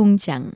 공장.